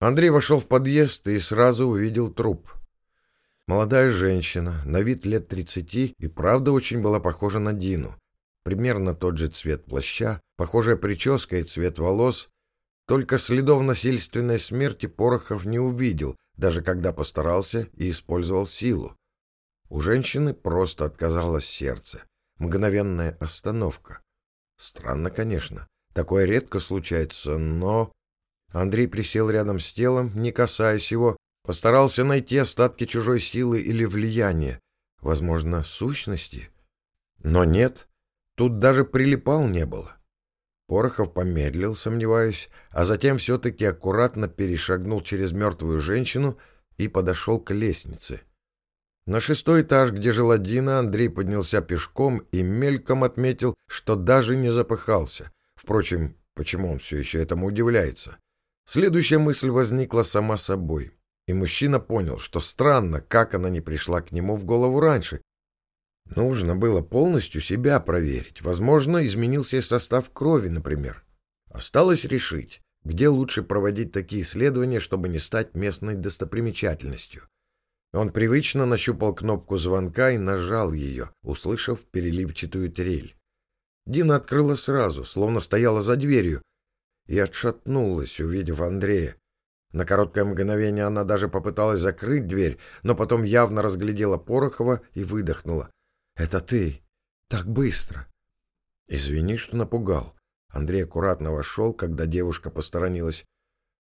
Андрей вошел в подъезд и сразу увидел труп. Молодая женщина, на вид лет тридцати, и правда очень была похожа на Дину. Примерно тот же цвет плаща, похожая прическа и цвет волос. Только следов насильственной смерти Порохов не увидел, даже когда постарался и использовал силу. У женщины просто отказалось сердце. Мгновенная остановка. Странно, конечно. Такое редко случается, но... Андрей присел рядом с телом, не касаясь его, постарался найти остатки чужой силы или влияния, возможно, сущности. Но нет, тут даже прилипал не было. Порохов помедлил, сомневаюсь, а затем все-таки аккуратно перешагнул через мертвую женщину и подошел к лестнице. На шестой этаж, где жила Дина, Андрей поднялся пешком и мельком отметил, что даже не запыхался. Впрочем, почему он все еще этому удивляется? Следующая мысль возникла сама собой, и мужчина понял, что странно, как она не пришла к нему в голову раньше. Нужно было полностью себя проверить. Возможно, изменился и состав крови, например. Осталось решить, где лучше проводить такие исследования, чтобы не стать местной достопримечательностью. Он привычно нащупал кнопку звонка и нажал ее, услышав переливчатую трель. Дина открыла сразу, словно стояла за дверью, и отшатнулась, увидев Андрея. На короткое мгновение она даже попыталась закрыть дверь, но потом явно разглядела Порохова и выдохнула. «Это ты! Так быстро!» «Извини, что напугал». Андрей аккуратно вошел, когда девушка посторонилась.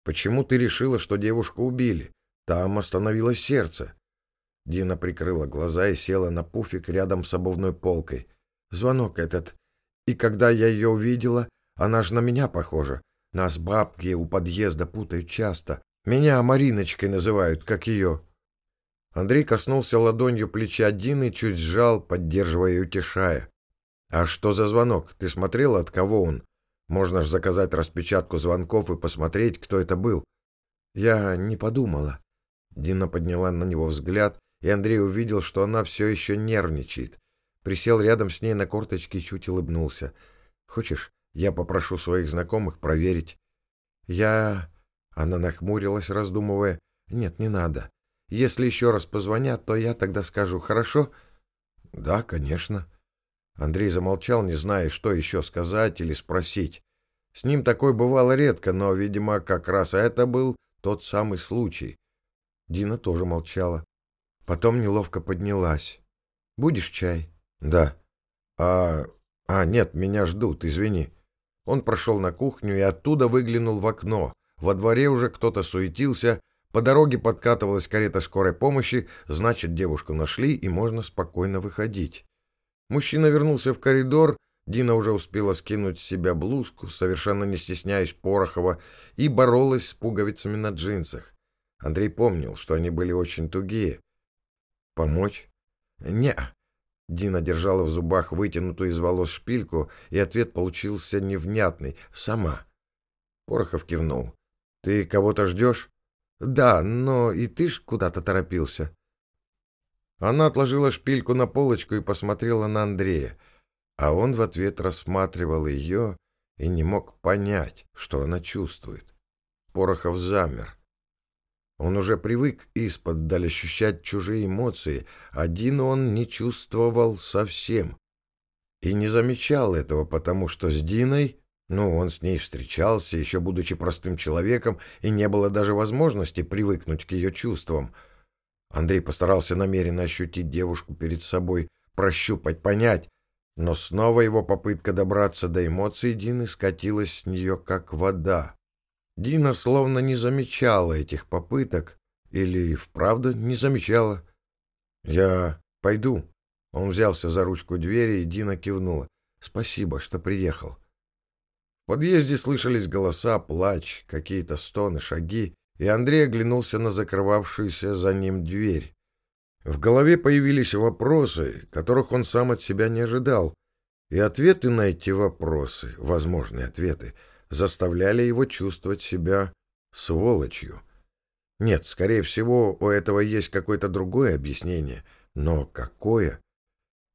«Почему ты решила, что девушку убили? Там остановилось сердце. Дина прикрыла глаза и села на пуфик рядом с обувной полкой. Звонок этот. И когда я ее увидела, она ж на меня похожа. Нас бабки у подъезда путают часто. Меня Мариночкой называют, как ее. Андрей коснулся ладонью плеча Дины, чуть сжал, поддерживая и утешая. «А что за звонок? Ты смотрела, от кого он? Можно ж заказать распечатку звонков и посмотреть, кто это был». «Я не подумала», Дина подняла на него взгляд, и Андрей увидел, что она все еще нервничает. Присел рядом с ней на корточке и чуть улыбнулся. «Хочешь, я попрошу своих знакомых проверить?» «Я...» Она нахмурилась, раздумывая. «Нет, не надо. Если еще раз позвонят, то я тогда скажу, хорошо?» «Да, конечно». Андрей замолчал, не зная, что еще сказать или спросить. С ним такое бывало редко, но, видимо, как раз это был тот самый случай. Дина тоже молчала. Потом неловко поднялась. «Будешь чай?» «Да». «А... а, нет, меня ждут, извини». Он прошел на кухню и оттуда выглянул в окно. Во дворе уже кто-то суетился, по дороге подкатывалась карета скорой помощи, значит, девушку нашли и можно спокойно выходить. Мужчина вернулся в коридор, Дина уже успела скинуть с себя блузку, совершенно не стесняясь Порохова, и боролась с пуговицами на джинсах. Андрей помнил, что они были очень тугие. «Помочь?» «Не». Дина держала в зубах вытянутую из волос шпильку, и ответ получился невнятный. «Сама». Порохов кивнул. «Ты кого-то ждешь?» «Да, но и ты ж куда-то торопился». Она отложила шпильку на полочку и посмотрела на Андрея, а он в ответ рассматривал ее и не мог понять, что она чувствует. Порохов замер. Он уже привык из-под ощущать чужие эмоции, один он не чувствовал совсем. И не замечал этого, потому что с Диной, ну, он с ней встречался, еще будучи простым человеком, и не было даже возможности привыкнуть к ее чувствам. Андрей постарался намеренно ощутить девушку перед собой, прощупать, понять, но снова его попытка добраться до эмоций Дины скатилась с нее, как вода. Дина словно не замечала этих попыток, или вправду не замечала. «Я пойду». Он взялся за ручку двери, и Дина кивнула. «Спасибо, что приехал». В подъезде слышались голоса, плач, какие-то стоны, шаги, и Андрей оглянулся на закрывавшуюся за ним дверь. В голове появились вопросы, которых он сам от себя не ожидал, и ответы на эти вопросы, возможные ответы — заставляли его чувствовать себя сволочью. Нет, скорее всего, у этого есть какое-то другое объяснение. Но какое?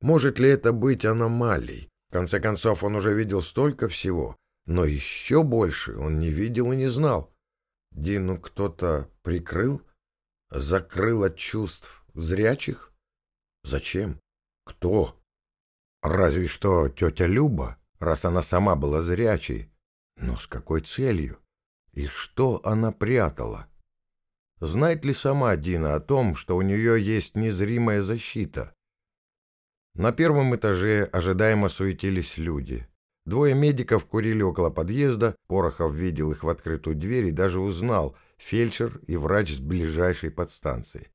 Может ли это быть аномалией? В конце концов, он уже видел столько всего, но еще больше он не видел и не знал. Дину кто-то прикрыл? Закрыл от чувств зрячих? Зачем? Кто? Разве что тетя Люба, раз она сама была зрячей. Но с какой целью? И что она прятала? Знает ли сама Дина о том, что у нее есть незримая защита? На первом этаже ожидаемо суетились люди. Двое медиков курили около подъезда, Порохов видел их в открытую дверь и даже узнал фельдшер и врач с ближайшей подстанции.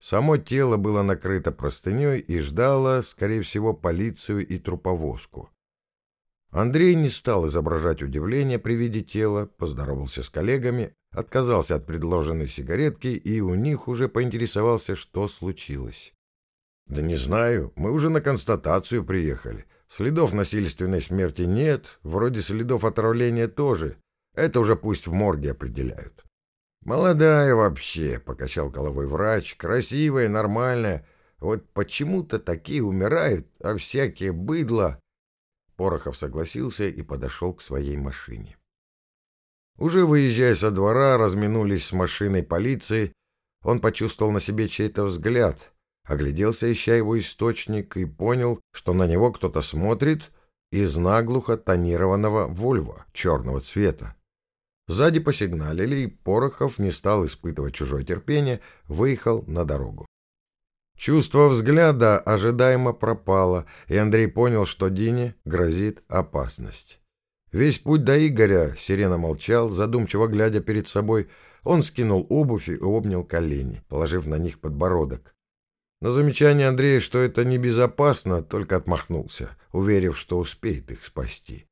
Само тело было накрыто простыней и ждало, скорее всего, полицию и труповозку. Андрей не стал изображать удивление при виде тела, поздоровался с коллегами, отказался от предложенной сигаретки и у них уже поинтересовался, что случилось. «Да не знаю, мы уже на констатацию приехали. Следов насильственной смерти нет, вроде следов отравления тоже. Это уже пусть в морге определяют». «Молодая вообще», — покачал головой врач, — «красивая, нормальная. Вот почему-то такие умирают, а всякие быдло Порохов согласился и подошел к своей машине. Уже выезжая со двора, разминулись с машиной полиции. Он почувствовал на себе чей-то взгляд, огляделся, ища его источник, и понял, что на него кто-то смотрит из наглухо тонированного вольва черного цвета. Сзади посигналили, и Порохов не стал испытывать чужое терпение, выехал на дорогу. Чувство взгляда ожидаемо пропало, и Андрей понял, что Дине грозит опасность. Весь путь до Игоря Сирена молчал, задумчиво глядя перед собой. Он скинул обувь и обнял колени, положив на них подбородок. На замечание Андрея, что это небезопасно, только отмахнулся, уверив, что успеет их спасти.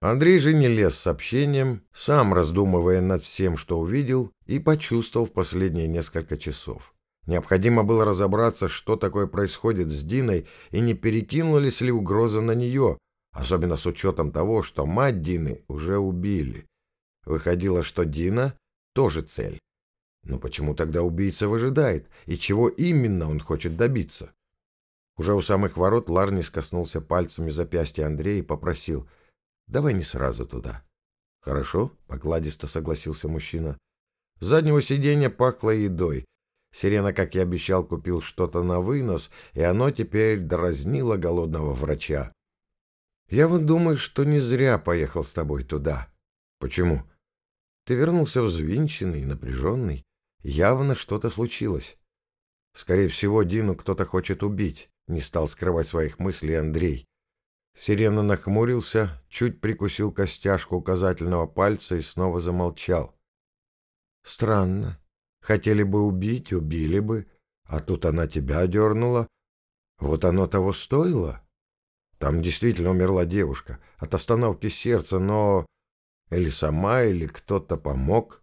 Андрей же не лез с сообщением, сам раздумывая над всем, что увидел, и почувствовал в последние несколько часов. Необходимо было разобраться, что такое происходит с Диной и не перекинулись ли угрозы на нее, особенно с учетом того, что мать Дины уже убили. Выходило, что Дина тоже цель. Но почему тогда убийца выжидает, и чего именно он хочет добиться? Уже у самых ворот Ларнис коснулся пальцами запястья Андрея и попросил «Давай не сразу туда». «Хорошо», — покладисто согласился мужчина. С заднего сиденья пахло едой, Сирена, как и обещал, купил что-то на вынос, и оно теперь дразнило голодного врача. «Я вот думаю, что не зря поехал с тобой туда». «Почему?» «Ты вернулся взвинченный напряженный. Явно что-то случилось. Скорее всего, Дину кто-то хочет убить», — не стал скрывать своих мыслей Андрей. Сирена нахмурился, чуть прикусил костяшку указательного пальца и снова замолчал. «Странно. Хотели бы убить, убили бы, а тут она тебя дернула. Вот оно того стоило. Там действительно умерла девушка от остановки сердца, но... Или сама, или кто-то помог.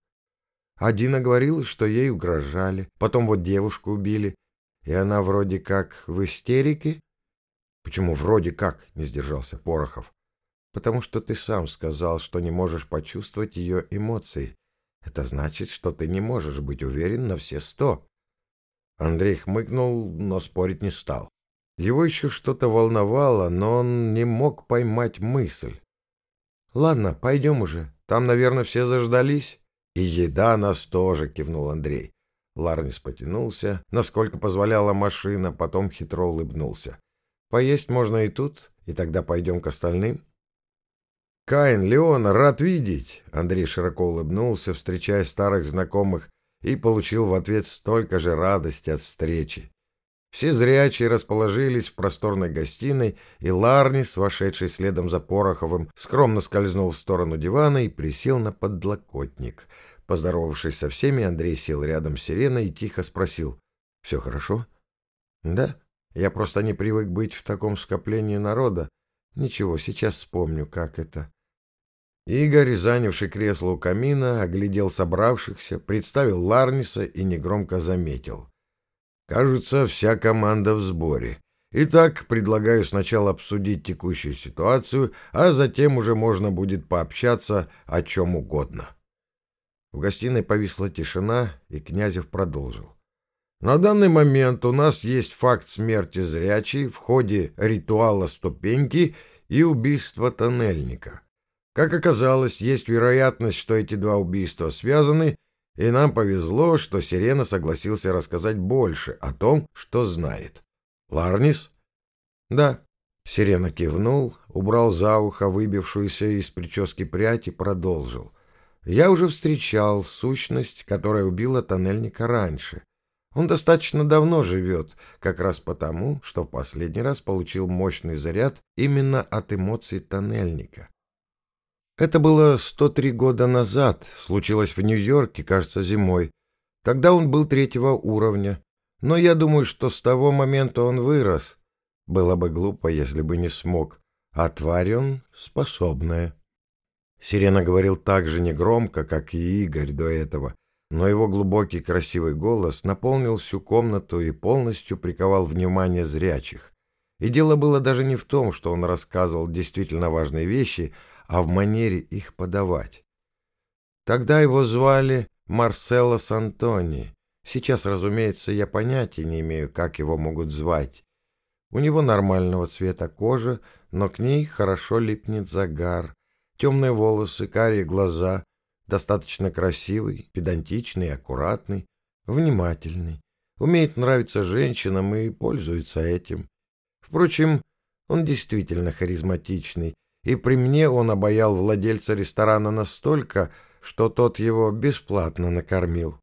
Адина говорила, что ей угрожали, потом вот девушку убили, и она вроде как в истерике. Почему вроде как, не сдержался Порохов. Потому что ты сам сказал, что не можешь почувствовать ее эмоции. Это значит, что ты не можешь быть уверен на все сто. Андрей хмыкнул, но спорить не стал. Его еще что-то волновало, но он не мог поймать мысль. «Ладно, пойдем уже. Там, наверное, все заждались». «И еда нас тоже», — кивнул Андрей. Ларнис потянулся, насколько позволяла машина, потом хитро улыбнулся. «Поесть можно и тут, и тогда пойдем к остальным». «Каин, Леон, рад видеть!» Андрей широко улыбнулся, встречая старых знакомых, и получил в ответ столько же радости от встречи. Все зрячие расположились в просторной гостиной, и Ларнис, вошедший следом за Пороховым, скромно скользнул в сторону дивана и присел на подлокотник. Поздоровавшись со всеми, Андрей сел рядом с Сиреной и тихо спросил. «Все хорошо?» «Да. Я просто не привык быть в таком скоплении народа. Ничего, сейчас вспомню, как это». Игорь, занявший кресло у камина, оглядел собравшихся, представил Ларниса и негромко заметил. «Кажется, вся команда в сборе. Итак, предлагаю сначала обсудить текущую ситуацию, а затем уже можно будет пообщаться о чем угодно». В гостиной повисла тишина, и Князев продолжил. На данный момент у нас есть факт смерти зрячей в ходе ритуала ступеньки и убийства тоннельника. Как оказалось, есть вероятность, что эти два убийства связаны, и нам повезло, что Сирена согласился рассказать больше о том, что знает. Ларнис? Да. Сирена кивнул, убрал за ухо выбившуюся из прически прядь и продолжил. Я уже встречал сущность, которая убила тоннельника раньше. Он достаточно давно живет, как раз потому, что в последний раз получил мощный заряд именно от эмоций тоннельника. Это было 103 года назад, случилось в Нью-Йорке, кажется, зимой. Тогда он был третьего уровня, но я думаю, что с того момента он вырос. Было бы глупо, если бы не смог, а тварь он способная. Сирена говорил так же негромко, как и Игорь до этого, но его глубокий красивый голос наполнил всю комнату и полностью приковал внимание зрячих. И дело было даже не в том, что он рассказывал действительно важные вещи, а в манере их подавать. Тогда его звали Марсело Сантони. Сейчас, разумеется, я понятия не имею, как его могут звать. У него нормального цвета кожа, но к ней хорошо липнет загар, темные волосы, карие глаза, достаточно красивый, педантичный, аккуратный, внимательный, умеет нравиться женщинам и пользуется этим. Впрочем, он действительно харизматичный, и при мне он обаял владельца ресторана настолько, что тот его бесплатно накормил.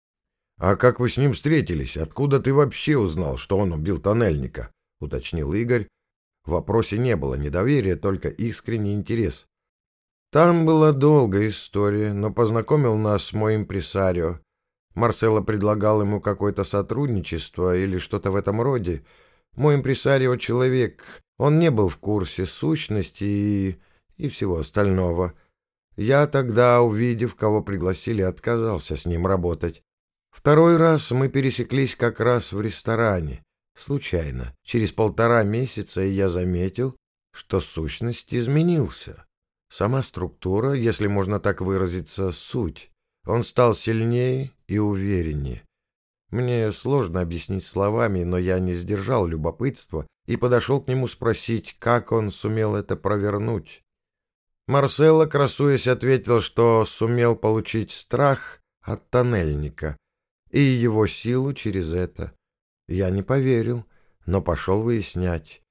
— А как вы с ним встретились? Откуда ты вообще узнал, что он убил тоннельника? — уточнил Игорь. В вопросе не было недоверия, только искренний интерес. Там была долгая история, но познакомил нас мой импресарио. Марсело предлагал ему какое-то сотрудничество или что-то в этом роде. Мой импресарио — человек, он не был в курсе сущности и... и всего остального. Я тогда, увидев, кого пригласили, отказался с ним работать. Второй раз мы пересеклись как раз в ресторане. Случайно. Через полтора месяца я заметил, что сущность изменился. Сама структура, если можно так выразиться, суть. Он стал сильнее и увереннее. Мне сложно объяснить словами, но я не сдержал любопытства и подошел к нему спросить, как он сумел это провернуть. Марсело, красуясь, ответил, что сумел получить страх от тоннельника и его силу через это. Я не поверил, но пошел выяснять.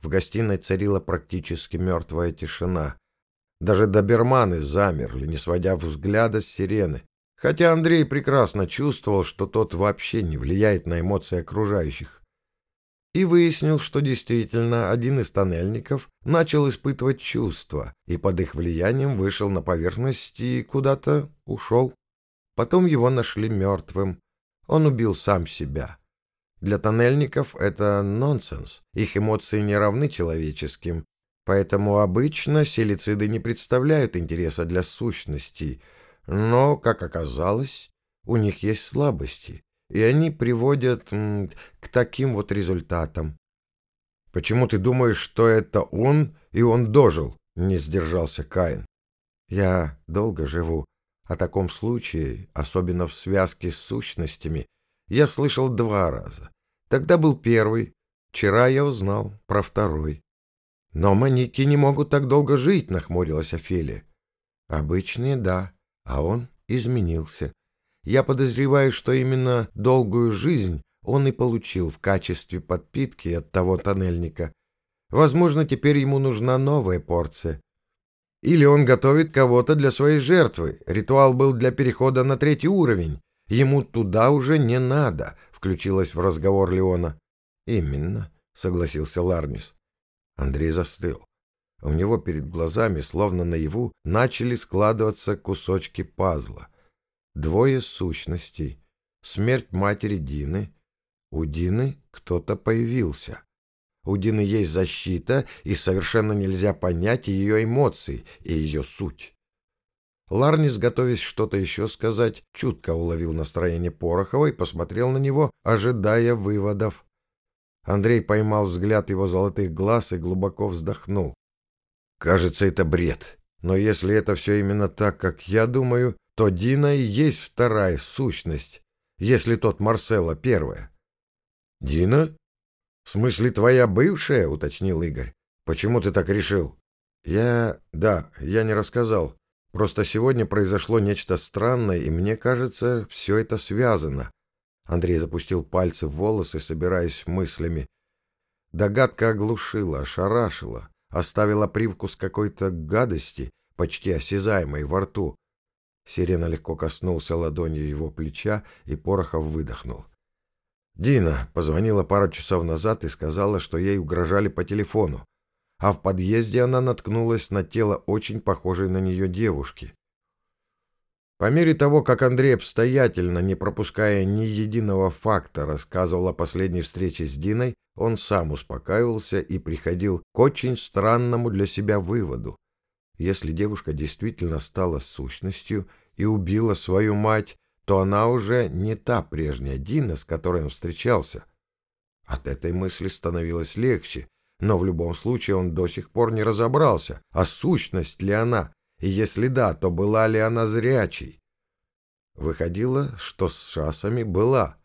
В гостиной царила практически мертвая тишина. Даже доберманы замерли, не сводя взгляда с сирены. Хотя Андрей прекрасно чувствовал, что тот вообще не влияет на эмоции окружающих. И выяснил, что действительно один из тоннельников начал испытывать чувства, и под их влиянием вышел на поверхность и куда-то ушел. Потом его нашли мертвым. Он убил сам себя. Для тоннельников это нонсенс, их эмоции не равны человеческим, поэтому обычно силициды не представляют интереса для сущностей, но, как оказалось, у них есть слабости, и они приводят к таким вот результатам. «Почему ты думаешь, что это он, и он дожил?» — не сдержался Каин. «Я долго живу. О таком случае, особенно в связке с сущностями, я слышал два раза. Тогда был первый. Вчера я узнал про второй. Но маньяки не могут так долго жить, нахмурилась Офелия. Обычные, да, а он изменился. Я подозреваю, что именно долгую жизнь он и получил в качестве подпитки от того тоннельника. Возможно, теперь ему нужна новая порция. Или он готовит кого-то для своей жертвы. Ритуал был для перехода на третий уровень. Ему туда уже не надо, включилась в разговор Леона. Именно, согласился Ларнис. Андрей застыл. У него перед глазами, словно наяву, начали складываться кусочки пазла. Двое сущностей. Смерть матери Дины. У Дины кто-то появился. У Дины есть защита, и совершенно нельзя понять ее эмоции и ее суть. Ларнис, готовясь что-то еще сказать, чутко уловил настроение Порохова и посмотрел на него, ожидая выводов. Андрей поймал взгляд его золотых глаз и глубоко вздохнул. «Кажется, это бред. Но если это все именно так, как я думаю, то Дина и есть вторая сущность, если тот Марсело первая». «Дина? В смысле, твоя бывшая?» — уточнил Игорь. «Почему ты так решил?» Я... да, я не рассказал. Просто сегодня произошло нечто странное, и мне кажется, все это связано. Андрей запустил пальцы в волосы, собираясь мыслями. Догадка оглушила, ошарашила, оставила привкус какой-то гадости, почти осязаемой во рту. Сирена легко коснулся ладонью его плеча, и Порохов выдохнул. Дина позвонила пару часов назад и сказала, что ей угрожали по телефону а в подъезде она наткнулась на тело очень похожей на нее девушки. По мере того, как Андрей обстоятельно, не пропуская ни единого факта, рассказывал о последней встрече с Диной, он сам успокаивался и приходил к очень странному для себя выводу. Если девушка действительно стала сущностью и убила свою мать, то она уже не та прежняя Дина, с которой он встречался. От этой мысли становилось легче, но в любом случае он до сих пор не разобрался, а сущность ли она, и если да, то была ли она зрячей. Выходило, что с шасами была.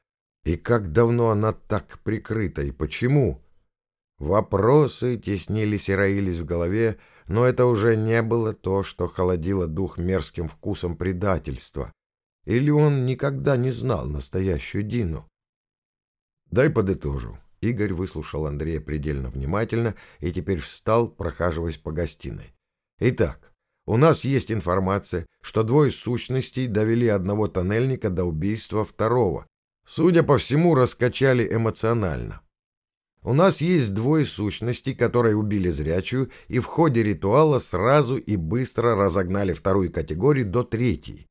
И как давно она так прикрыта, и почему? Вопросы теснились и роились в голове, но это уже не было то, что холодило дух мерзким вкусом предательства. Или он никогда не знал настоящую Дину? Дай подытожу. Игорь выслушал Андрея предельно внимательно и теперь встал, прохаживаясь по гостиной. «Итак, у нас есть информация, что двое сущностей довели одного тоннельника до убийства второго. Судя по всему, раскачали эмоционально. У нас есть двое сущностей, которые убили зрячую и в ходе ритуала сразу и быстро разогнали вторую категорию до третьей.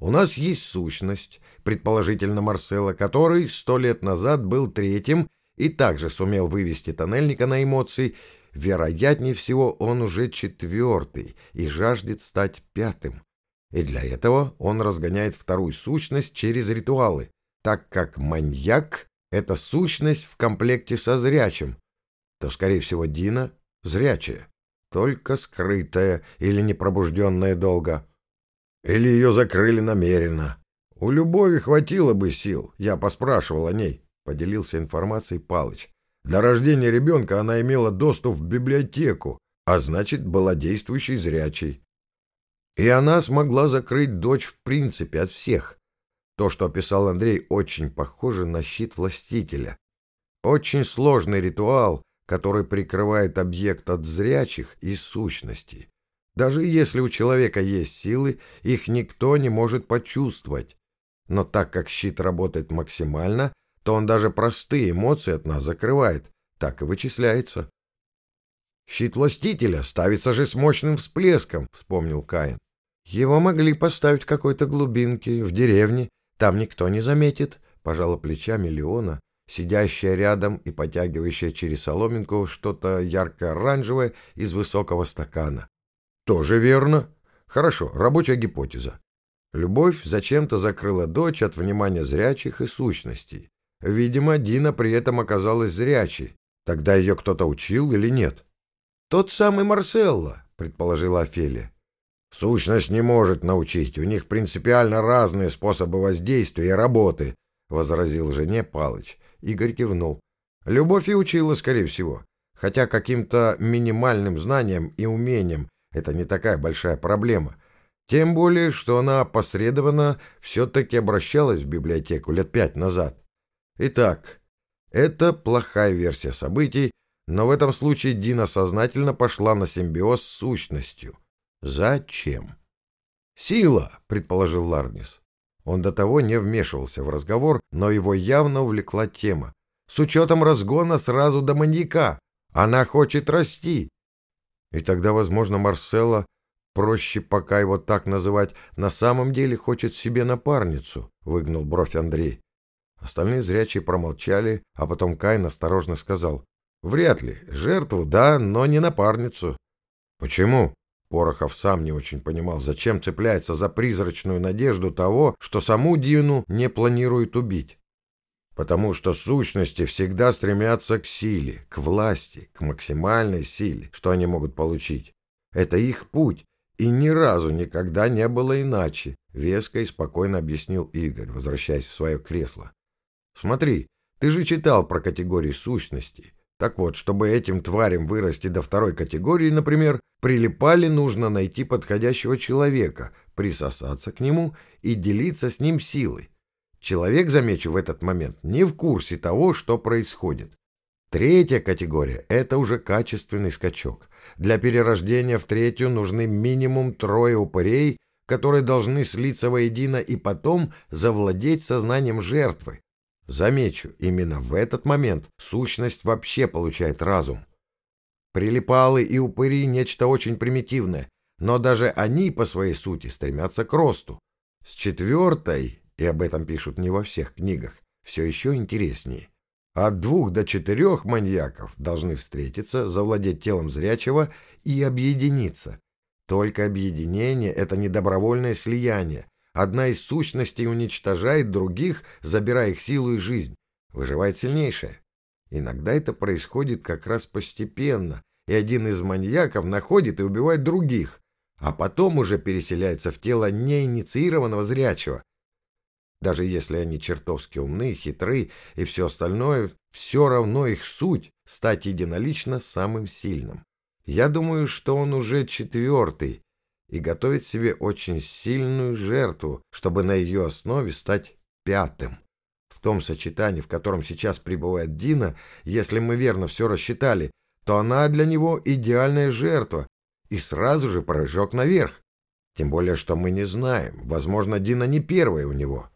У нас есть сущность, предположительно Марсела, который сто лет назад был третьим и также сумел вывести тоннельника на эмоции, вероятнее всего он уже четвертый и жаждет стать пятым. И для этого он разгоняет вторую сущность через ритуалы, так как маньяк — это сущность в комплекте со зрячим, то, скорее всего, Дина — зрячая, только скрытая или непробужденная долго. Или ее закрыли намеренно. У Любови хватило бы сил, я поспрашивал о ней. — поделился информацией Палыч. «До рождения ребенка она имела доступ в библиотеку, а значит, была действующей зрячей. И она смогла закрыть дочь в принципе от всех. То, что описал Андрей, очень похоже на щит властителя. Очень сложный ритуал, который прикрывает объект от зрячих и сущностей. Даже если у человека есть силы, их никто не может почувствовать. Но так как щит работает максимально, то он даже простые эмоции от нас закрывает, так и вычисляется. «Щит властителя ставится же с мощным всплеском», — вспомнил Каин. «Его могли поставить в какой-то глубинке, в деревне, там никто не заметит», — пожала плечами Леона, сидящая рядом и потягивающая через соломинку что-то ярко-оранжевое из высокого стакана. «Тоже верно. Хорошо, рабочая гипотеза. Любовь зачем-то закрыла дочь от внимания зрячих и сущностей. Видимо, Дина при этом оказалась зрячей. Тогда ее кто-то учил или нет? «Тот самый Марселло», — предположила Офелия. «Сущность не может научить. У них принципиально разные способы воздействия и работы», — возразил жене Палыч. Игорь кивнул. «Любовь и учила, скорее всего. Хотя каким-то минимальным знанием и умением это не такая большая проблема. Тем более, что она опосредованно все-таки обращалась в библиотеку лет пять назад. Итак, это плохая версия событий, но в этом случае Дина сознательно пошла на симбиоз с сущностью. Зачем? «Сила», — предположил Ларнис. Он до того не вмешивался в разговор, но его явно увлекла тема. С учетом разгона сразу до маньяка. Она хочет расти. И тогда, возможно, Марселла, проще пока его так называть, на самом деле хочет себе напарницу, — выгнул бровь Андрей. Остальные зрячие промолчали, а потом Кайн осторожно сказал. «Вряд ли. Жертву, да, но не напарницу». «Почему?» Порохов сам не очень понимал, зачем цепляется за призрачную надежду того, что саму Дину не планирует убить. Потому что сущности всегда стремятся к силе, к власти, к максимальной силе, что они могут получить. Это их путь, и ни разу никогда не было иначе, веско и спокойно объяснил Игорь, возвращаясь в свое кресло. Смотри, ты же читал про категории сущностей. Так вот, чтобы этим тварям вырасти до второй категории, например, прилипали нужно найти подходящего человека, присосаться к нему и делиться с ним силой. Человек, замечу в этот момент, не в курсе того, что происходит. Третья категория – это уже качественный скачок. Для перерождения в третью нужны минимум трое упырей, которые должны слиться воедино и потом завладеть сознанием жертвы, Замечу, именно в этот момент сущность вообще получает разум. Прилипалы и упыри — нечто очень примитивное, но даже они по своей сути стремятся к росту. С четвертой, и об этом пишут не во всех книгах, все еще интереснее. От двух до четырех маньяков должны встретиться, завладеть телом зрячего и объединиться. Только объединение — это не добровольное слияние, Одна из сущностей уничтожает других, забирая их силу и жизнь. Выживает сильнейшая. Иногда это происходит как раз постепенно, и один из маньяков находит и убивает других, а потом уже переселяется в тело неинициированного зрячего. Даже если они чертовски умны, хитры и все остальное, все равно их суть — стать единолично самым сильным. Я думаю, что он уже четвертый, и готовит себе очень сильную жертву, чтобы на ее основе стать пятым. В том сочетании, в котором сейчас пребывает Дина, если мы верно все рассчитали, то она для него идеальная жертва и сразу же прыжок наверх. Тем более, что мы не знаем. Возможно, Дина не первая у него.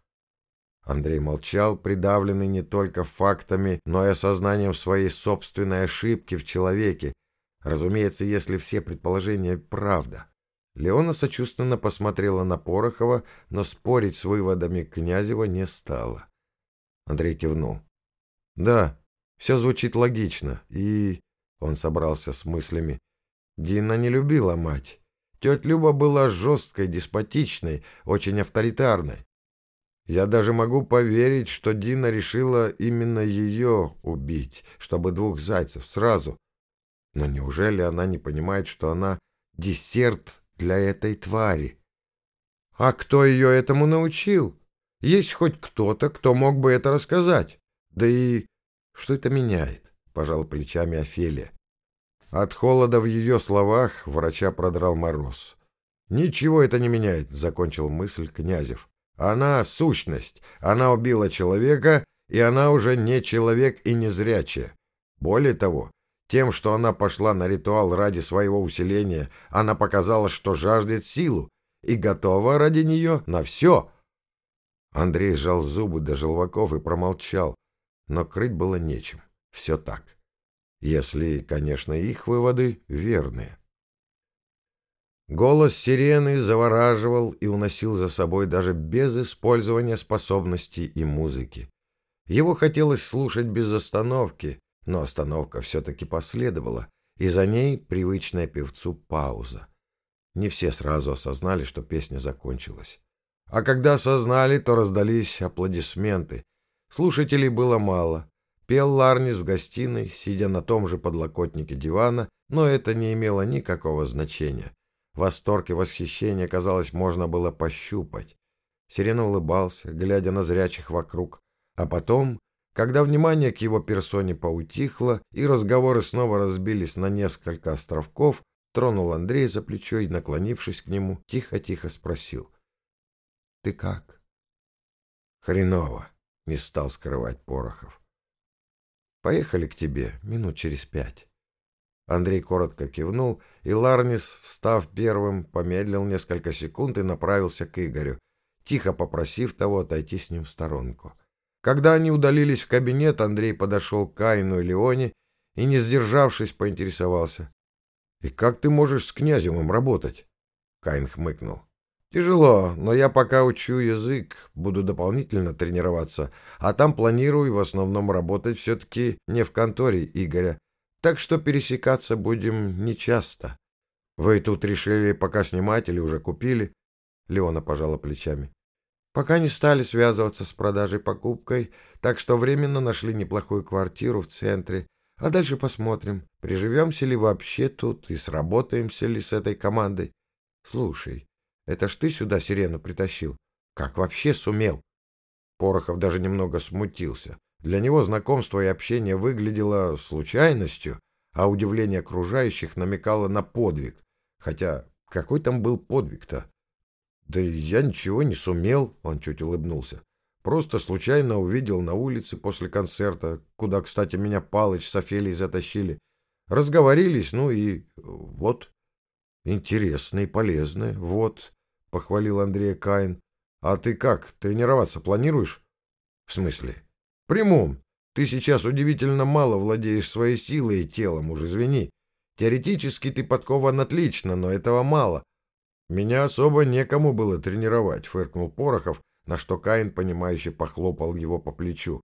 Андрей молчал, придавленный не только фактами, но и осознанием своей собственной ошибки в человеке. Разумеется, если все предположения правда. Леона сочувственно посмотрела на Порохова, но спорить с выводами Князева не стала. Андрей кивнул. «Да, все звучит логично, и...» Он собрался с мыслями. Дина не любила мать. Тетя Люба была жесткой, деспотичной, очень авторитарной. Я даже могу поверить, что Дина решила именно ее убить, чтобы двух зайцев сразу. Но неужели она не понимает, что она десерт для этой твари. А кто ее этому научил? Есть хоть кто-то, кто мог бы это рассказать? Да и что это меняет? Пожал плечами Офелия. От холода в ее словах врача продрал мороз. «Ничего это не меняет», — закончил мысль Князев. «Она — сущность. Она убила человека, и она уже не человек и не зрячая. Более того, тем, что она пошла на ритуал ради своего усиления, она показала, что жаждет силу и готова ради нее на все. Андрей сжал зубы до желваков и промолчал, но крыть было нечем. Все так. Если, конечно, их выводы верные. Голос сирены завораживал и уносил за собой даже без использования способностей и музыки. Его хотелось слушать без остановки, но остановка все-таки последовала, и за ней привычная певцу пауза. Не все сразу осознали, что песня закончилась. А когда осознали, то раздались аплодисменты. Слушателей было мало. Пел Ларнис в гостиной, сидя на том же подлокотнике дивана, но это не имело никакого значения. Восторг и восхищение, казалось, можно было пощупать. Сирена улыбался, глядя на зрячих вокруг, а потом когда внимание к его персоне поутихло и разговоры снова разбились на несколько островков, тронул Андрей за плечо и, наклонившись к нему, тихо-тихо спросил. — Ты как? — Хреново, — не стал скрывать Порохов. — Поехали к тебе минут через пять. Андрей коротко кивнул, и Ларнис, встав первым, помедлил несколько секунд и направился к Игорю, тихо попросив того отойти с ним в сторонку. — когда они удалились в кабинет, Андрей подошел к Каину и Леоне и, не сдержавшись, поинтересовался. — И как ты можешь с князем работать? Каин хмыкнул. — Тяжело, но я пока учу язык, буду дополнительно тренироваться, а там планирую в основном работать все-таки не в конторе Игоря, так что пересекаться будем нечасто. — Вы тут решили пока снимать или уже купили? Леона пожала плечами. Пока не стали связываться с продажей-покупкой, так что временно нашли неплохую квартиру в центре. А дальше посмотрим, приживемся ли вообще тут и сработаемся ли с этой командой. Слушай, это ж ты сюда сирену притащил. Как вообще сумел? Порохов даже немного смутился. Для него знакомство и общение выглядело случайностью, а удивление окружающих намекало на подвиг. Хотя какой там был подвиг-то? Да я ничего не сумел, он чуть улыбнулся. Просто случайно увидел на улице после концерта, куда, кстати, меня Палыч с Офелией затащили. Разговорились, ну и вот. Интересно и полезно, вот, — похвалил Андрей Каин. А ты как, тренироваться планируешь? В смысле? Прямом. Ты сейчас удивительно мало владеешь своей силой и телом, уж извини. Теоретически ты подкован отлично, но этого мало. Меня особо некому было тренировать, фыркнул Порохов, на что Каин, понимающе похлопал его по плечу.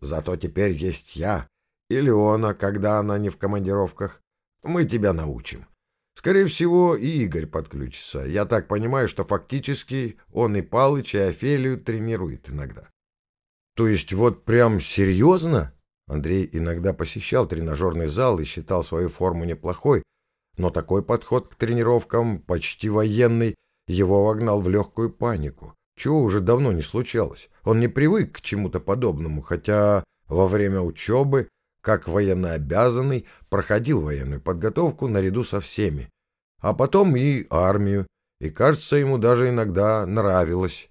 Зато теперь есть я, или она, когда она не в командировках. Мы тебя научим. Скорее всего, и Игорь подключится. Я так понимаю, что фактически он и Палыч, и Офелию тренирует иногда. То есть вот прям серьезно? Андрей иногда посещал тренажерный зал и считал свою форму неплохой, но такой подход к тренировкам, почти военный, его вогнал в легкую панику, чего уже давно не случалось. Он не привык к чему-то подобному, хотя во время учебы, как военнообязанный, проходил военную подготовку наряду со всеми, а потом и армию, и, кажется, ему даже иногда нравилось.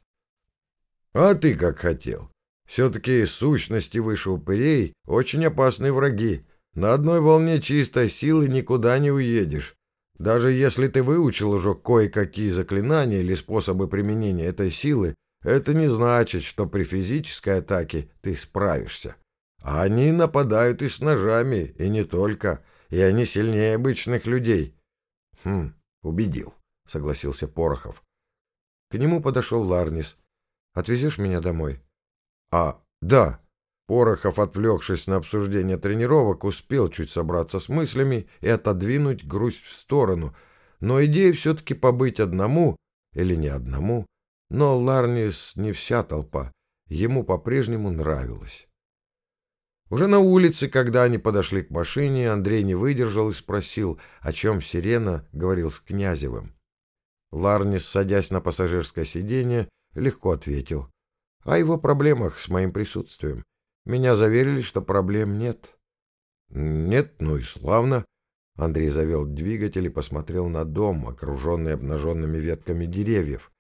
— А ты как хотел? Все-таки сущности выше упырей — очень опасные враги. На одной волне чистой силы никуда не уедешь. Даже если ты выучил уже кое-какие заклинания или способы применения этой силы, это не значит, что при физической атаке ты справишься. А они нападают и с ножами, и не только, и они сильнее обычных людей. — Хм, убедил, — согласился Порохов. К нему подошел Ларнис. — Отвезешь меня домой? — а, да. Порохов, отвлекшись на обсуждение тренировок, успел чуть собраться с мыслями и отодвинуть грусть в сторону. Но идея все-таки побыть одному, или не одному, но Ларнис не вся толпа, ему по-прежнему нравилось. Уже на улице, когда они подошли к машине, Андрей не выдержал и спросил, о чем Сирена говорил с Князевым. Ларнис, садясь на пассажирское сиденье, легко ответил о его проблемах с моим присутствием. Меня заверили, что проблем нет. Нет, ну и славно. Андрей завел двигатель и посмотрел на дом, окруженный обнаженными ветками деревьев.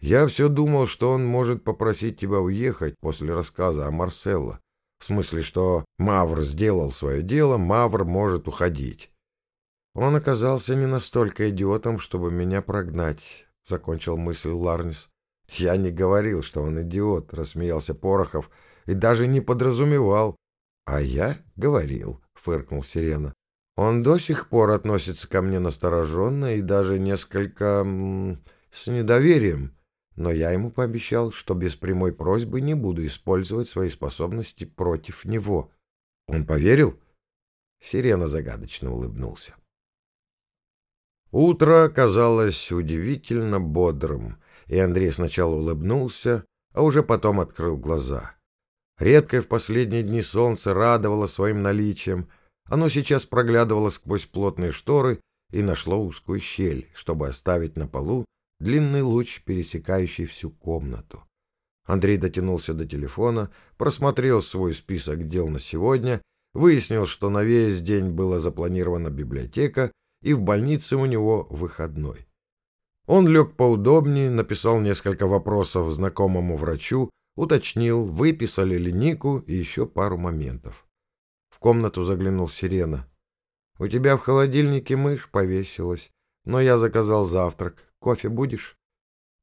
Я все думал, что он может попросить тебя уехать после рассказа о Марселло. В смысле, что Мавр сделал свое дело, Мавр может уходить. Он оказался не настолько идиотом, чтобы меня прогнать, — закончил мысль Ларнис. «Я не говорил, что он идиот», — рассмеялся Порохов, — «и даже не подразумевал». «А я говорил», — фыркнул Сирена. «Он до сих пор относится ко мне настороженно и даже несколько... С недоверием, но я ему пообещал, что без прямой просьбы не буду использовать свои способности против него. Он поверил?» Сирена загадочно улыбнулся. Утро казалось удивительно бодрым и Андрей сначала улыбнулся, а уже потом открыл глаза. Редкое в последние дни солнце радовало своим наличием. Оно сейчас проглядывало сквозь плотные шторы и нашло узкую щель, чтобы оставить на полу длинный луч, пересекающий всю комнату. Андрей дотянулся до телефона, просмотрел свой список дел на сегодня, выяснил, что на весь день была запланирована библиотека, и в больнице у него выходной. Он лег поудобнее, написал несколько вопросов знакомому врачу, уточнил, выписали ли Нику и еще пару моментов. В комнату заглянул Сирена. — У тебя в холодильнике мышь повесилась, но я заказал завтрак. Кофе будешь?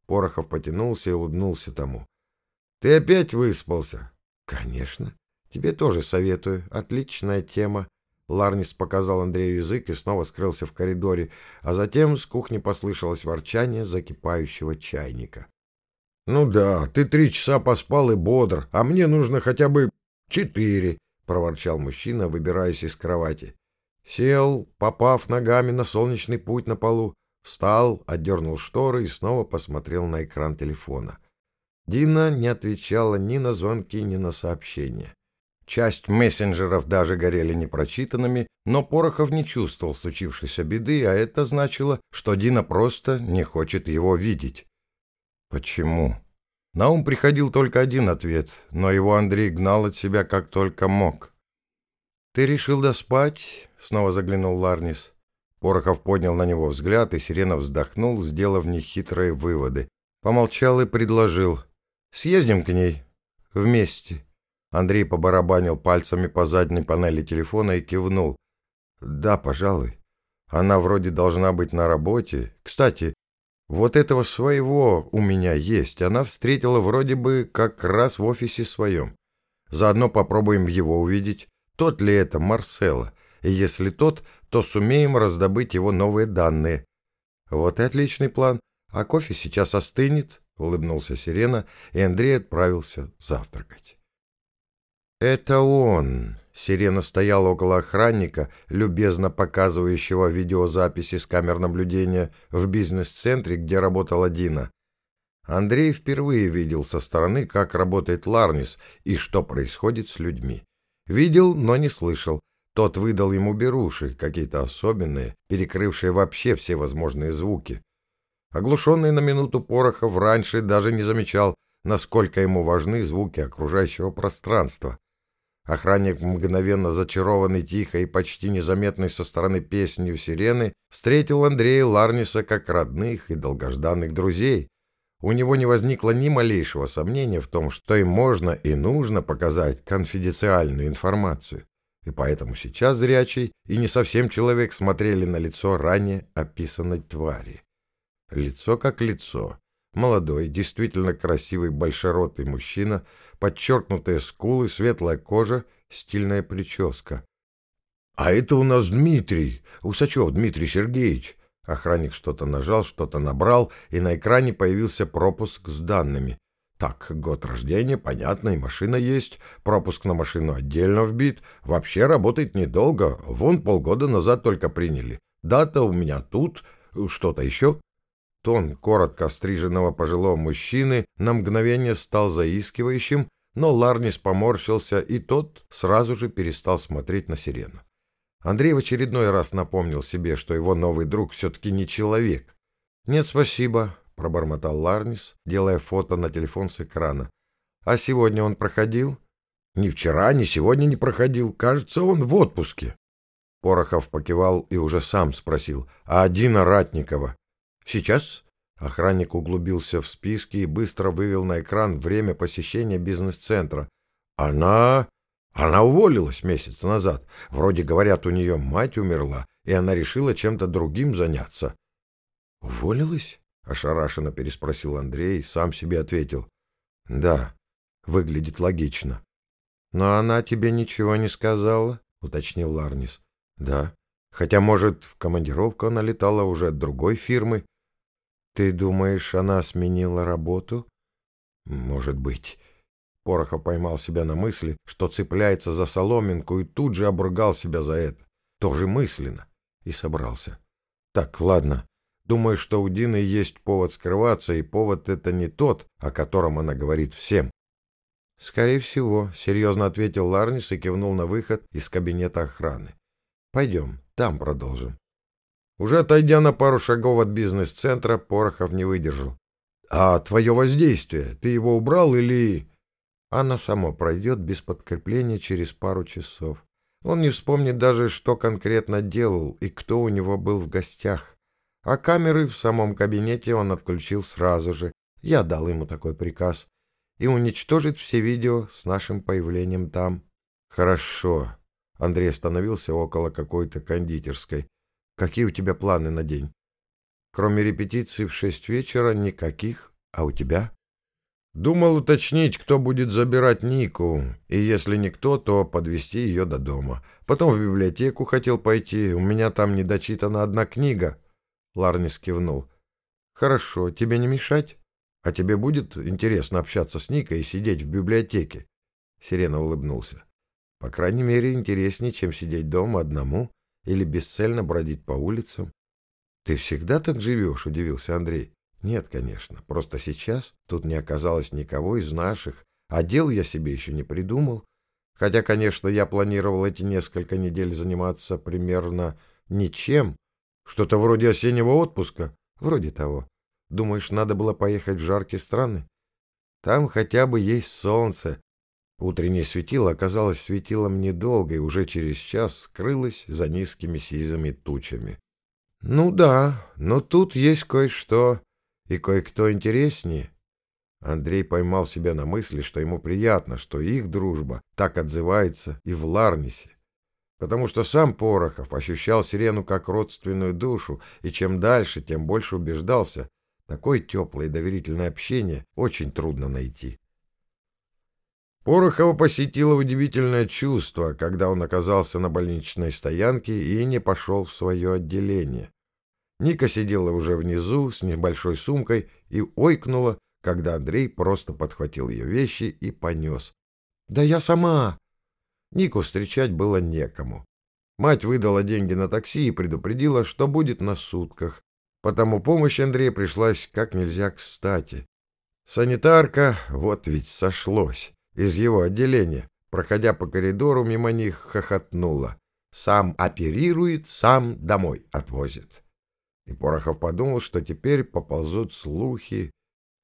Порохов потянулся и улыбнулся тому. — Ты опять выспался? — Конечно. Тебе тоже советую. Отличная тема. Ларнис показал Андрею язык и снова скрылся в коридоре, а затем с кухни послышалось ворчание закипающего чайника. — Ну да, ты три часа поспал и бодр, а мне нужно хотя бы четыре, — проворчал мужчина, выбираясь из кровати. Сел, попав ногами на солнечный путь на полу, встал, отдернул шторы и снова посмотрел на экран телефона. Дина не отвечала ни на звонки, ни на сообщения. Часть мессенджеров даже горели непрочитанными, но Порохов не чувствовал случившейся беды, а это значило, что Дина просто не хочет его видеть. Почему? На ум приходил только один ответ, но его Андрей гнал от себя как только мог. «Ты решил доспать?» — снова заглянул Ларнис. Порохов поднял на него взгляд, и Сирена вздохнул, сделав нехитрые выводы. Помолчал и предложил. «Съездим к ней. Вместе». Андрей побарабанил пальцами по задней панели телефона и кивнул. «Да, пожалуй. Она вроде должна быть на работе. Кстати, вот этого своего у меня есть. Она встретила вроде бы как раз в офисе своем. Заодно попробуем его увидеть. Тот ли это Марсело? И если тот, то сумеем раздобыть его новые данные. Вот и отличный план. А кофе сейчас остынет, — улыбнулся Сирена, и Андрей отправился завтракать. «Это он!» Сирена стояла около охранника, любезно показывающего видеозаписи с камер наблюдения в бизнес-центре, где работала Дина. Андрей впервые видел со стороны, как работает Ларнис и что происходит с людьми. Видел, но не слышал. Тот выдал ему беруши, какие-то особенные, перекрывшие вообще все возможные звуки. Оглушенный на минуту Порохов раньше даже не замечал, насколько ему важны звуки окружающего пространства. Охранник, мгновенно зачарованный тихой и почти незаметной со стороны песнью сирены, встретил Андрея Ларниса как родных и долгожданных друзей. У него не возникло ни малейшего сомнения в том, что им можно и нужно показать конфиденциальную информацию. И поэтому сейчас зрячий и не совсем человек смотрели на лицо ранее описанной твари. Лицо как лицо. Молодой, действительно красивый большеротый мужчина — подчеркнутые скулы, светлая кожа, стильная прическа. — А это у нас Дмитрий, Усачев Дмитрий Сергеевич. Охранник что-то нажал, что-то набрал, и на экране появился пропуск с данными. Так, год рождения, понятно, и машина есть, пропуск на машину отдельно вбит, вообще работает недолго, вон полгода назад только приняли. Дата у меня тут, что-то еще? Тон коротко стриженного пожилого мужчины на мгновение стал заискивающим, но Ларнис поморщился, и тот сразу же перестал смотреть на сирену. Андрей в очередной раз напомнил себе, что его новый друг все-таки не человек. «Нет, спасибо», — пробормотал Ларнис, делая фото на телефон с экрана. «А сегодня он проходил?» «Ни вчера, ни сегодня не проходил. Кажется, он в отпуске». Порохов покивал и уже сам спросил. «А Дина Ратникова?» Сейчас охранник углубился в списки и быстро вывел на экран время посещения бизнес-центра. Она... Она уволилась месяц назад. Вроде говорят, у нее мать умерла, и она решила чем-то другим заняться. «Уволилась?» — ошарашенно переспросил Андрей и сам себе ответил. «Да, выглядит логично». «Но она тебе ничего не сказала?» — уточнил Ларнис. «Да. Хотя, может, в командировку она летала уже от другой фирмы. «Ты думаешь, она сменила работу?» «Может быть». Порохов поймал себя на мысли, что цепляется за соломинку и тут же обругал себя за это. Тоже мысленно. И собрался. «Так, ладно. Думаю, что у Дины есть повод скрываться, и повод это не тот, о котором она говорит всем». «Скорее всего», — серьезно ответил Ларнис и кивнул на выход из кабинета охраны. «Пойдем, там продолжим». Уже отойдя на пару шагов от бизнес-центра, Порохов не выдержал. «А твое воздействие, ты его убрал или...» Оно само пройдет без подкрепления через пару часов. Он не вспомнит даже, что конкретно делал и кто у него был в гостях. А камеры в самом кабинете он отключил сразу же. Я дал ему такой приказ. И уничтожить все видео с нашим появлением там. Хорошо. Андрей остановился около какой-то кондитерской. Какие у тебя планы на день? Кроме репетиции в шесть вечера никаких, а у тебя? Думал уточнить, кто будет забирать Нику, и если никто, то подвести ее до дома. Потом в библиотеку хотел пойти, у меня там не дочитана одна книга. Ларнис кивнул. Хорошо, тебе не мешать? А тебе будет интересно общаться с Никой и сидеть в библиотеке? Сирена улыбнулся. По крайней мере, интереснее, чем сидеть дома одному или бесцельно бродить по улицам. — Ты всегда так живешь? — удивился Андрей. — Нет, конечно. Просто сейчас тут не оказалось никого из наших, а дел я себе еще не придумал. Хотя, конечно, я планировал эти несколько недель заниматься примерно ничем. Что-то вроде осеннего отпуска. Вроде того. Думаешь, надо было поехать в жаркие страны? Там хотя бы есть солнце. Утреннее светило оказалось светилом недолго и уже через час скрылось за низкими сизыми тучами. Ну да, но тут есть кое-что, и кое-кто интереснее. Андрей поймал себя на мысли, что ему приятно, что их дружба так отзывается и в Ларнисе. Потому что сам Порохов ощущал Сирену как родственную душу, и чем дальше, тем больше убеждался, такое теплое и доверительное общение очень трудно найти. Порохова посетило удивительное чувство, когда он оказался на больничной стоянке и не пошел в свое отделение. Ника сидела уже внизу с небольшой сумкой и ойкнула, когда Андрей просто подхватил ее вещи и понес. «Да я сама!» Нику встречать было некому. Мать выдала деньги на такси и предупредила, что будет на сутках, потому помощь Андрея пришлась как нельзя кстати. Санитарка, вот ведь сошлось, из его отделения, проходя по коридору мимо них, хохотнула. Сам оперирует, сам домой отвозит. И Порохов подумал, что теперь поползут слухи,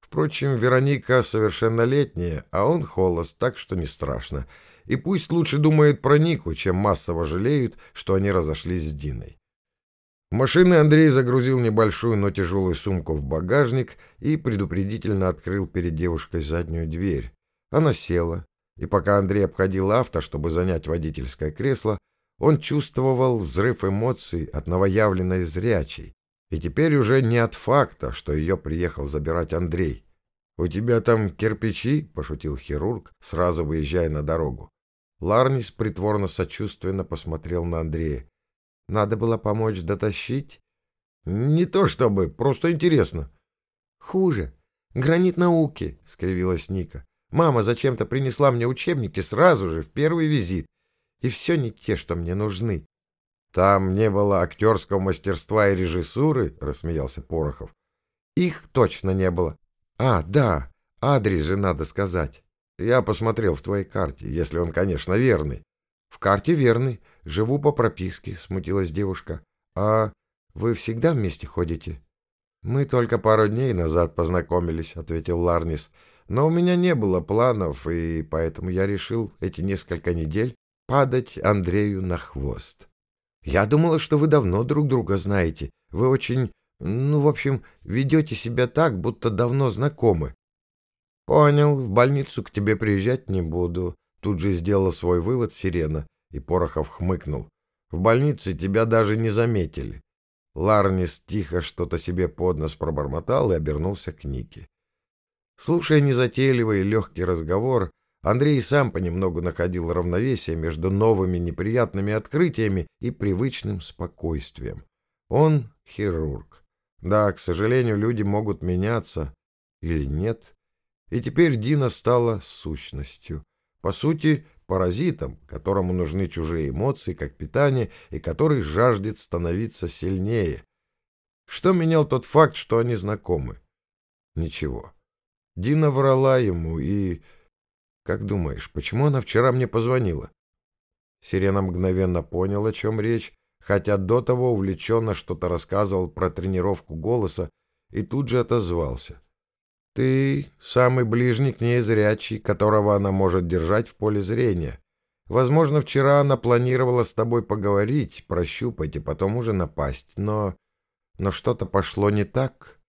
Впрочем, Вероника совершеннолетняя, а он холост, так что не страшно. И пусть лучше думает про Нику, чем массово жалеют, что они разошлись с Диной. В машины Андрей загрузил небольшую, но тяжелую сумку в багажник и предупредительно открыл перед девушкой заднюю дверь. Она села, и пока Андрей обходил авто, чтобы занять водительское кресло, он чувствовал взрыв эмоций от новоявленной зрячей, и теперь уже не от факта, что ее приехал забирать Андрей. «У тебя там кирпичи?» — пошутил хирург, сразу выезжая на дорогу. Ларнис притворно сочувственно посмотрел на Андрея. «Надо было помочь дотащить?» «Не то чтобы, просто интересно». «Хуже. Гранит науки», — скривилась Ника. «Мама зачем-то принесла мне учебники сразу же, в первый визит. И все не те, что мне нужны. Там не было актерского мастерства и режиссуры, — рассмеялся Порохов. Их точно не было. А, да, адрес же надо сказать. Я посмотрел в твоей карте, если он, конечно, верный. В карте верный. Живу по прописке, — смутилась девушка. А вы всегда вместе ходите? Мы только пару дней назад познакомились, — ответил Ларнис. Но у меня не было планов, и поэтому я решил эти несколько недель падать Андрею на хвост. Я думала, что вы давно друг друга знаете. Вы очень, ну, в общем, ведете себя так, будто давно знакомы. Понял, в больницу к тебе приезжать не буду. Тут же сделала свой вывод Сирена, и Порохов хмыкнул. В больнице тебя даже не заметили. Ларнис тихо что-то себе под нос пробормотал и обернулся к Нике. Слушая незатейливый и легкий разговор, Андрей сам понемногу находил равновесие между новыми неприятными открытиями и привычным спокойствием. Он хирург. Да, к сожалению, люди могут меняться или нет. И теперь Дина стала сущностью. По сути, паразитом, которому нужны чужие эмоции, как питание, и который жаждет становиться сильнее. Что менял тот факт, что они знакомы? Ничего. Дина врала ему и как думаешь, почему она вчера мне позвонила? Сирена мгновенно понял, о чем речь, хотя до того увлеченно что-то рассказывал про тренировку голоса и тут же отозвался. Ты самый ближний к ней зрячий, которого она может держать в поле зрения. Возможно, вчера она планировала с тобой поговорить, прощупать и потом уже напасть, но... Но что-то пошло не так.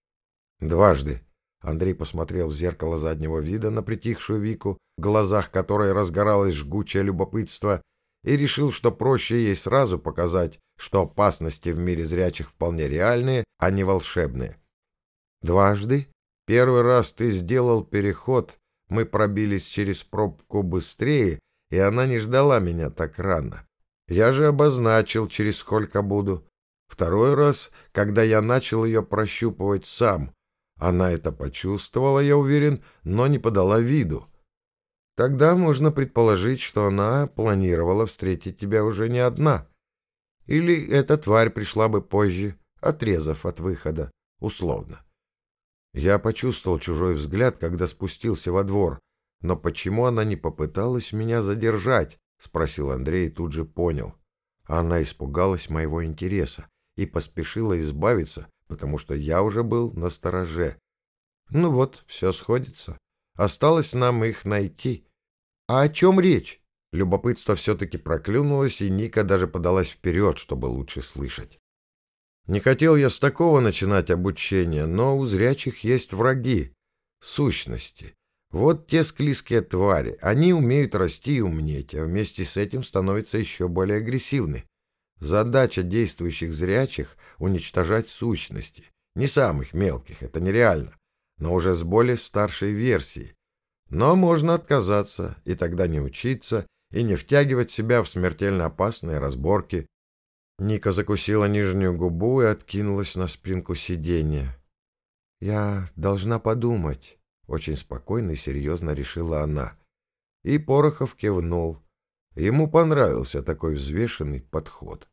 Дважды. Андрей посмотрел в зеркало заднего вида на притихшую Вику, в глазах которой разгоралось жгучее любопытство, и решил, что проще ей сразу показать, что опасности в мире зрячих вполне реальные, а не волшебные. «Дважды? Первый раз ты сделал переход, мы пробились через пробку быстрее, и она не ждала меня так рано. Я же обозначил, через сколько буду. Второй раз, когда я начал ее прощупывать сам, она это почувствовала, я уверен, но не подала виду. Тогда можно предположить, что она планировала встретить тебя уже не одна. Или эта тварь пришла бы позже, отрезав от выхода, условно. Я почувствовал чужой взгляд, когда спустился во двор. Но почему она не попыталась меня задержать? — спросил Андрей и тут же понял. Она испугалась моего интереса и поспешила избавиться потому что я уже был на стороже. Ну вот, все сходится. Осталось нам их найти. А о чем речь? Любопытство все-таки проклюнулось, и Ника даже подалась вперед, чтобы лучше слышать. Не хотел я с такого начинать обучение, но у зрячих есть враги, сущности. Вот те склизкие твари, они умеют расти и умнеть, а вместе с этим становятся еще более агрессивны. Задача действующих зрячих — уничтожать сущности. Не самых мелких, это нереально, но уже с более старшей версией. Но можно отказаться, и тогда не учиться, и не втягивать себя в смертельно опасные разборки. Ника закусила нижнюю губу и откинулась на спинку сиденья. «Я должна подумать», — очень спокойно и серьезно решила она. И Порохов кивнул. Ему понравился такой взвешенный подход.